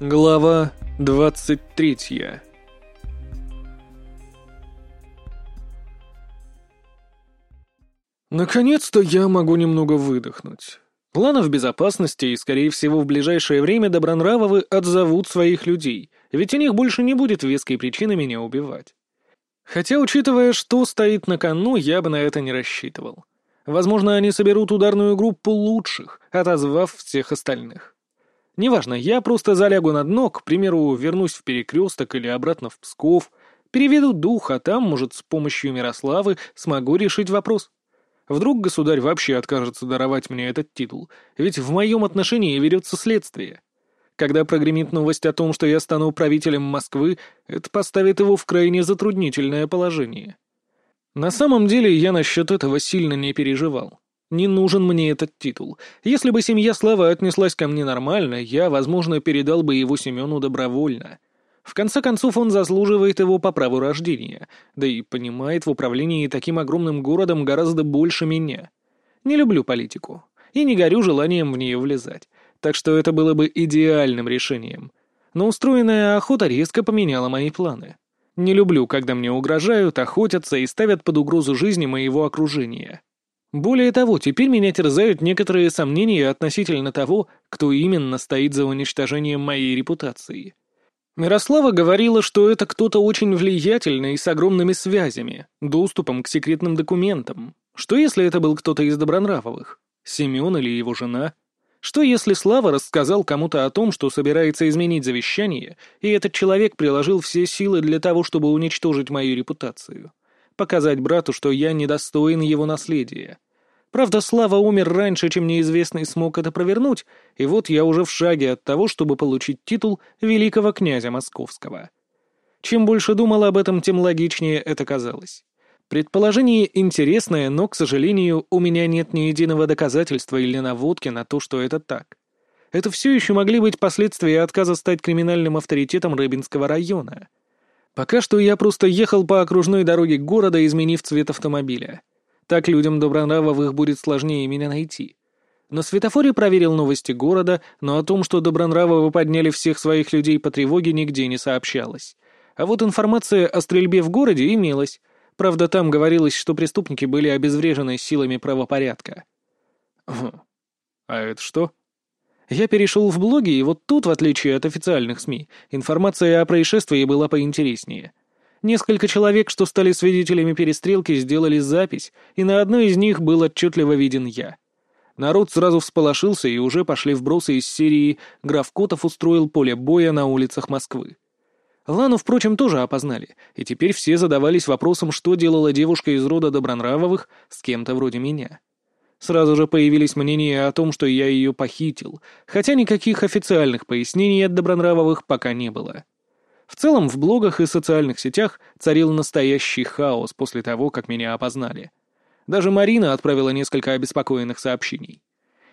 Глава двадцать третья Наконец-то я могу немного выдохнуть. Планы в безопасности, и, скорее всего, в ближайшее время Добронравовы отзовут своих людей, ведь у них больше не будет веской причины меня убивать. Хотя, учитывая, что стоит на кону, я бы на это не рассчитывал. Возможно, они соберут ударную группу лучших, отозвав всех остальных. Неважно, я просто залягу на дно, к примеру, вернусь в Перекресток или обратно в Псков, переведу дух, а там, может, с помощью Мирославы смогу решить вопрос. Вдруг государь вообще откажется даровать мне этот титул, ведь в моем отношении ведется следствие. Когда прогремит новость о том, что я стану правителем Москвы, это поставит его в крайне затруднительное положение. На самом деле я насчет этого сильно не переживал. Не нужен мне этот титул. Если бы семья Славы отнеслась ко мне нормально, я, возможно, передал бы его Семену добровольно. В конце концов, он заслуживает его по праву рождения, да и понимает в управлении таким огромным городом гораздо больше меня. Не люблю политику и не горю желанием в нее влезать, так что это было бы идеальным решением. Но устроенная охота резко поменяла мои планы. Не люблю, когда мне угрожают, охотятся и ставят под угрозу жизни моего окружения. Более того, теперь меня терзают некоторые сомнения относительно того, кто именно стоит за уничтожением моей репутации. Мирослава говорила, что это кто-то очень влиятельный и с огромными связями, доступом к секретным документам. Что если это был кто-то из Добронравовых? Семен или его жена? Что если Слава рассказал кому-то о том, что собирается изменить завещание, и этот человек приложил все силы для того, чтобы уничтожить мою репутацию? Показать брату, что я недостоин его наследия. Правда, Слава умер раньше, чем неизвестный смог это провернуть, и вот я уже в шаге от того, чтобы получить титул великого князя московского. Чем больше думал об этом, тем логичнее это казалось. Предположение интересное, но, к сожалению, у меня нет ни единого доказательства или наводки на то, что это так. Это все еще могли быть последствия отказа стать криминальным авторитетом Рыбинского района. Пока что я просто ехал по окружной дороге города, изменив цвет автомобиля. Так людям Добронравовых будет сложнее меня найти. На светофоре проверил новости города, но о том, что Добронравовы подняли всех своих людей по тревоге, нигде не сообщалось. А вот информация о стрельбе в городе имелась. Правда, там говорилось, что преступники были обезврежены силами правопорядка. Хм. А это что? Я перешел в блоги, и вот тут, в отличие от официальных СМИ, информация о происшествии была поинтереснее — Несколько человек, что стали свидетелями перестрелки, сделали запись, и на одной из них был отчетливо виден я. Народ сразу всполошился и уже пошли вбросы из серии «Граф Котов устроил поле боя на улицах Москвы». Лану, впрочем, тоже опознали, и теперь все задавались вопросом, что делала девушка из рода Добронравовых с кем-то вроде меня. Сразу же появились мнения о том, что я ее похитил, хотя никаких официальных пояснений от Добронравовых пока не было. В целом, в блогах и социальных сетях царил настоящий хаос после того, как меня опознали. Даже Марина отправила несколько обеспокоенных сообщений.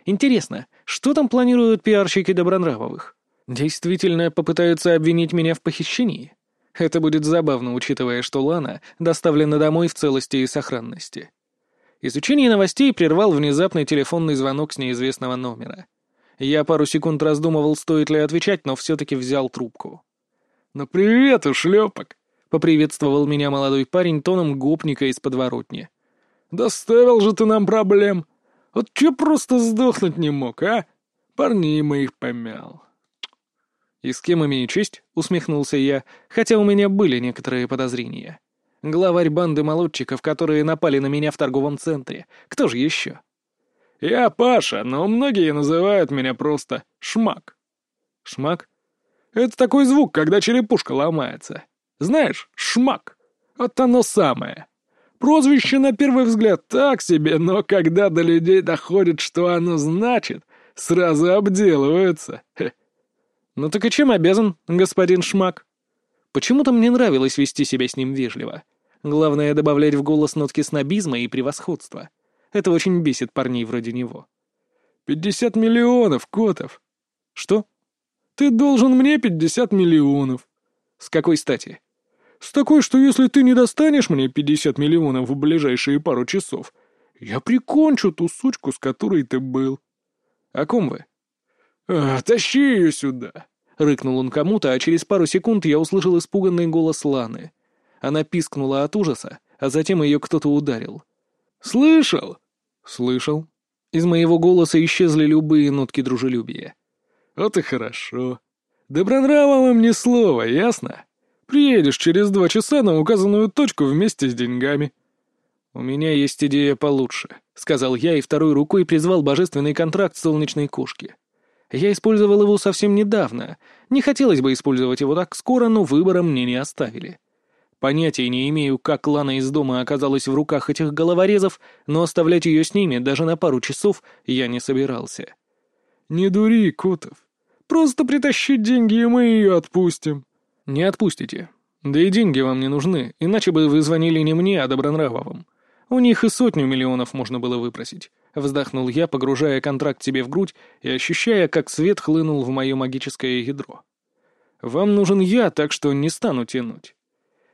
Интересно, что там планируют пиарщики Добронравовых? Действительно попытаются обвинить меня в похищении? Это будет забавно, учитывая, что Лана доставлена домой в целости и сохранности. Изучение новостей прервал внезапный телефонный звонок с неизвестного номера. Я пару секунд раздумывал, стоит ли отвечать, но все-таки взял трубку. «Ну привет, ушлепок!» — поприветствовал меня молодой парень тоном гопника из подворотни. «Доставил же ты нам проблем! Вот че просто сдохнуть не мог, а? Парней моих помял!» «И с кем имею честь?» — усмехнулся я, хотя у меня были некоторые подозрения. «Главарь банды молодчиков, которые напали на меня в торговом центре. Кто же еще?» «Я Паша, но многие называют меня просто Шмак». «Шмак? Это такой звук, когда черепушка ломается. Знаешь, шмак. Вот оно самое. Прозвище на первый взгляд так себе, но когда до людей доходит, что оно значит, сразу обделываются. Хе. Ну так и чем обязан, господин Шмак? Почему-то мне нравилось вести себя с ним вежливо. Главное — добавлять в голос нотки снобизма и превосходства. Это очень бесит парней вроде него. «Пятьдесят миллионов, Котов!» «Что?» Ты должен мне пятьдесят миллионов». «С какой стати?» «С такой, что если ты не достанешь мне пятьдесят миллионов в ближайшие пару часов, я прикончу ту сучку, с которой ты был». «О ком вы?» а, «Тащи ее сюда», — Рыкнул он кому-то, а через пару секунд я услышал испуганный голос Ланы. Она пискнула от ужаса, а затем ее кто-то ударил. «Слышал?» «Слышал». Из моего голоса исчезли любые нотки дружелюбия. «Вот и хорошо. Добронравовым ни слова, ясно? Приедешь через два часа на указанную точку вместе с деньгами». «У меня есть идея получше», — сказал я и второй рукой призвал божественный контракт солнечной кошки. Я использовал его совсем недавно. Не хотелось бы использовать его так скоро, но выбора мне не оставили. Понятия не имею, как Лана из дома оказалась в руках этих головорезов, но оставлять ее с ними даже на пару часов я не собирался. «Не дури, Кутов. Просто притащи деньги, и мы ее отпустим». «Не отпустите. Да и деньги вам не нужны, иначе бы вы звонили не мне, а Добронравовым. У них и сотню миллионов можно было выпросить. Вздохнул я, погружая контракт себе в грудь и ощущая, как свет хлынул в мое магическое ядро. «Вам нужен я, так что не стану тянуть».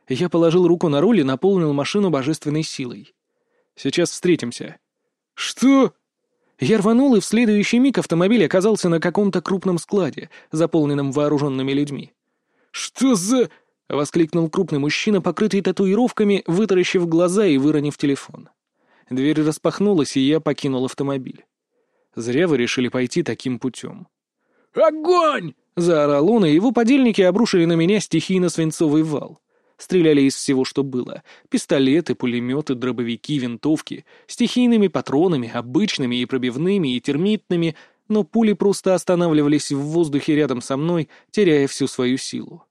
Я положил руку на руль и наполнил машину божественной силой. «Сейчас встретимся». «Что?» Я рванул, и в следующий миг автомобиль оказался на каком-то крупном складе, заполненном вооруженными людьми. «Что за...» — воскликнул крупный мужчина, покрытый татуировками, вытаращив глаза и выронив телефон. Дверь распахнулась, и я покинул автомобиль. Зря вы решили пойти таким путем. «Огонь!» — заорал он, и его подельники обрушили на меня стихийно-свинцовый вал. Стреляли из всего, что было. Пистолеты, пулеметы, дробовики, винтовки. Стихийными патронами, обычными и пробивными, и термитными, но пули просто останавливались в воздухе рядом со мной, теряя всю свою силу.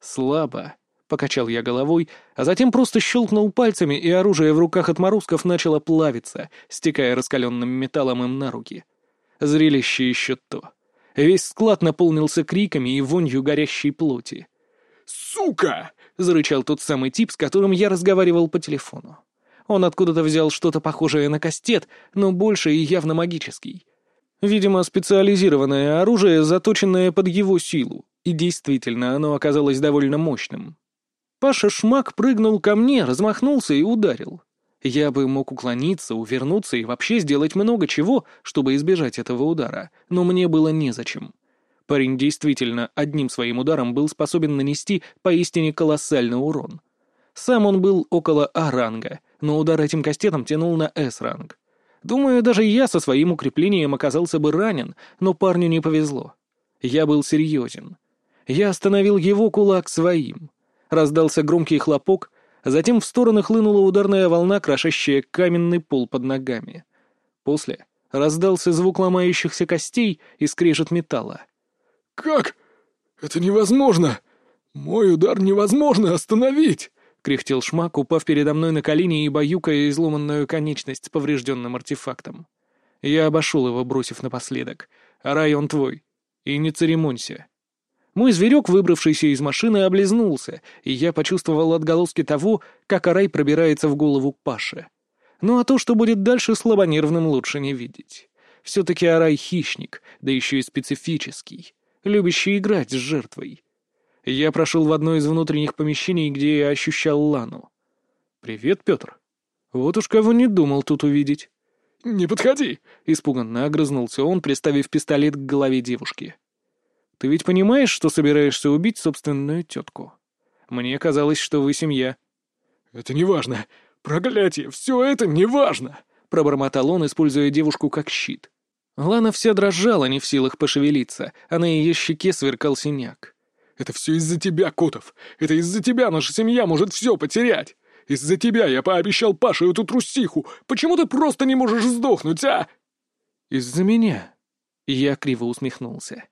Слабо. Покачал я головой, а затем просто щелкнул пальцами, и оружие в руках отморозков начало плавиться, стекая раскаленным металлом им на руки. Зрелище еще то. Весь склад наполнился криками и вонью горящей плоти. «Сука!» — зарычал тот самый тип, с которым я разговаривал по телефону. Он откуда-то взял что-то похожее на кастет, но больше и явно магический. Видимо, специализированное оружие, заточенное под его силу, и действительно оно оказалось довольно мощным. Паша Шмак прыгнул ко мне, размахнулся и ударил. Я бы мог уклониться, увернуться и вообще сделать много чего, чтобы избежать этого удара, но мне было незачем. Парень действительно одним своим ударом был способен нанести поистине колоссальный урон. Сам он был около А-ранга, но удар этим кастетом тянул на С-ранг. Думаю, даже я со своим укреплением оказался бы ранен, но парню не повезло. Я был серьезен. Я остановил его кулак своим. Раздался громкий хлопок, затем в стороны хлынула ударная волна, крошащая каменный пол под ногами. После раздался звук ломающихся костей и скрежет металла. «Как? Это невозможно! Мой удар невозможно остановить!» — кряхтел Шмак, упав передо мной на колени и баюкая изломанную конечность с поврежденным артефактом. Я обошел его, бросив напоследок. «А район твой. И не церемонься. Мой зверек, выбравшийся из машины, облизнулся, и я почувствовал отголоски того, как Арай пробирается в голову Паши. Ну а то, что будет дальше, слабонервным лучше не видеть. Все-таки Арай — хищник, да еще и специфический, любящий играть с жертвой. Я прошел в одно из внутренних помещений, где я ощущал Лану. «Привет, Петр. Вот уж кого не думал тут увидеть». «Не подходи!» — испуганно огрызнулся он, приставив пистолет к голове девушки. Ты ведь понимаешь, что собираешься убить собственную тетку? Мне казалось, что вы семья». «Это не важно. Проклятие, все это не важно!» — пробормотал он, используя девушку как щит. Лана вся дрожала, не в силах пошевелиться, а на ее щеке сверкал синяк. «Это все из-за тебя, Котов! Это из-за тебя наша семья может все потерять! Из-за тебя я пообещал Паше эту трусиху! Почему ты просто не можешь сдохнуть, а?» «Из-за меня?» Я криво усмехнулся.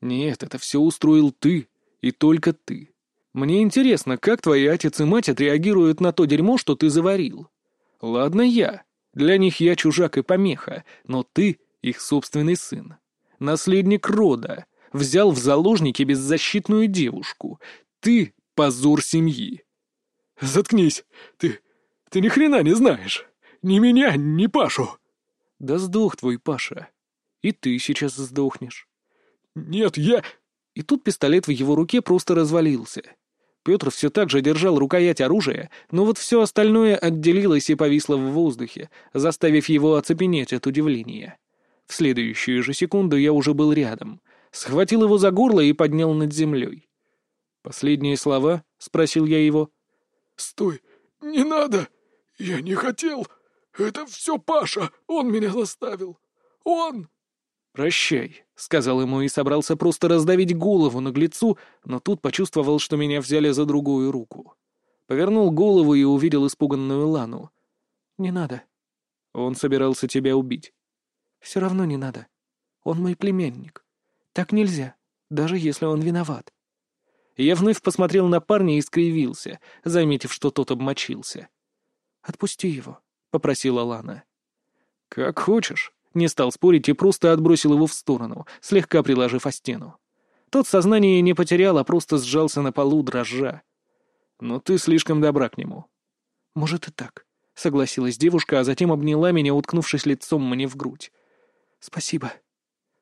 Нет, это все устроил ты, и только ты. Мне интересно, как твои отец и мать отреагируют на то дерьмо, что ты заварил. Ладно я. Для них я чужак и помеха, но ты — их собственный сын. Наследник рода. Взял в заложники беззащитную девушку. Ты — позор семьи. Заткнись. Ты... ты ни хрена не знаешь. Ни меня, ни Пашу. Да сдох твой Паша. И ты сейчас сдохнешь. «Нет, я...» И тут пистолет в его руке просто развалился. Петр все так же держал рукоять оружия, но вот все остальное отделилось и повисло в воздухе, заставив его оцепенеть от удивления. В следующую же секунду я уже был рядом. схватил его за горло и поднял над землей. «Последние слова?» — спросил я его. «Стой! Не надо! Я не хотел! Это все Паша! Он меня заставил! Он!» «Прощай», — сказал ему и собрался просто раздавить голову наглецу, но тут почувствовал, что меня взяли за другую руку. Повернул голову и увидел испуганную Лану. «Не надо». «Он собирался тебя убить». «Все равно не надо. Он мой племянник. Так нельзя, даже если он виноват». Я вновь посмотрел на парня и скривился, заметив, что тот обмочился. «Отпусти его», — попросила Лана. «Как хочешь», — не стал спорить и просто отбросил его в сторону, слегка приложив о стену. Тот сознание не потерял, а просто сжался на полу, дрожа. «Но ты слишком добра к нему». «Может и так», — согласилась девушка, а затем обняла меня, уткнувшись лицом мне в грудь. «Спасибо».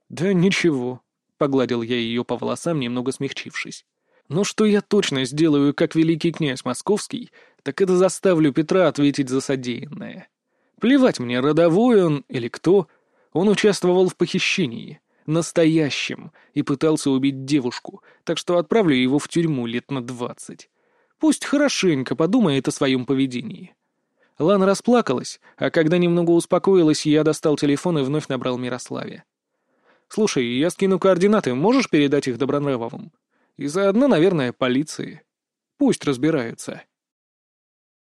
«Да ничего», — погладил я ее по волосам, немного смягчившись. Но что я точно сделаю, как великий князь московский, так это заставлю Петра ответить за содеянное. Плевать мне, родовой он или кто. Он участвовал в похищении, настоящем, и пытался убить девушку, так что отправлю его в тюрьму лет на двадцать. Пусть хорошенько подумает о своем поведении. Лана расплакалась, а когда немного успокоилась, я достал телефон и вновь набрал Мирославе. «Слушай, я скину координаты, можешь передать их Добронравовым?» И заодно, наверное, полиции. Пусть разбираются.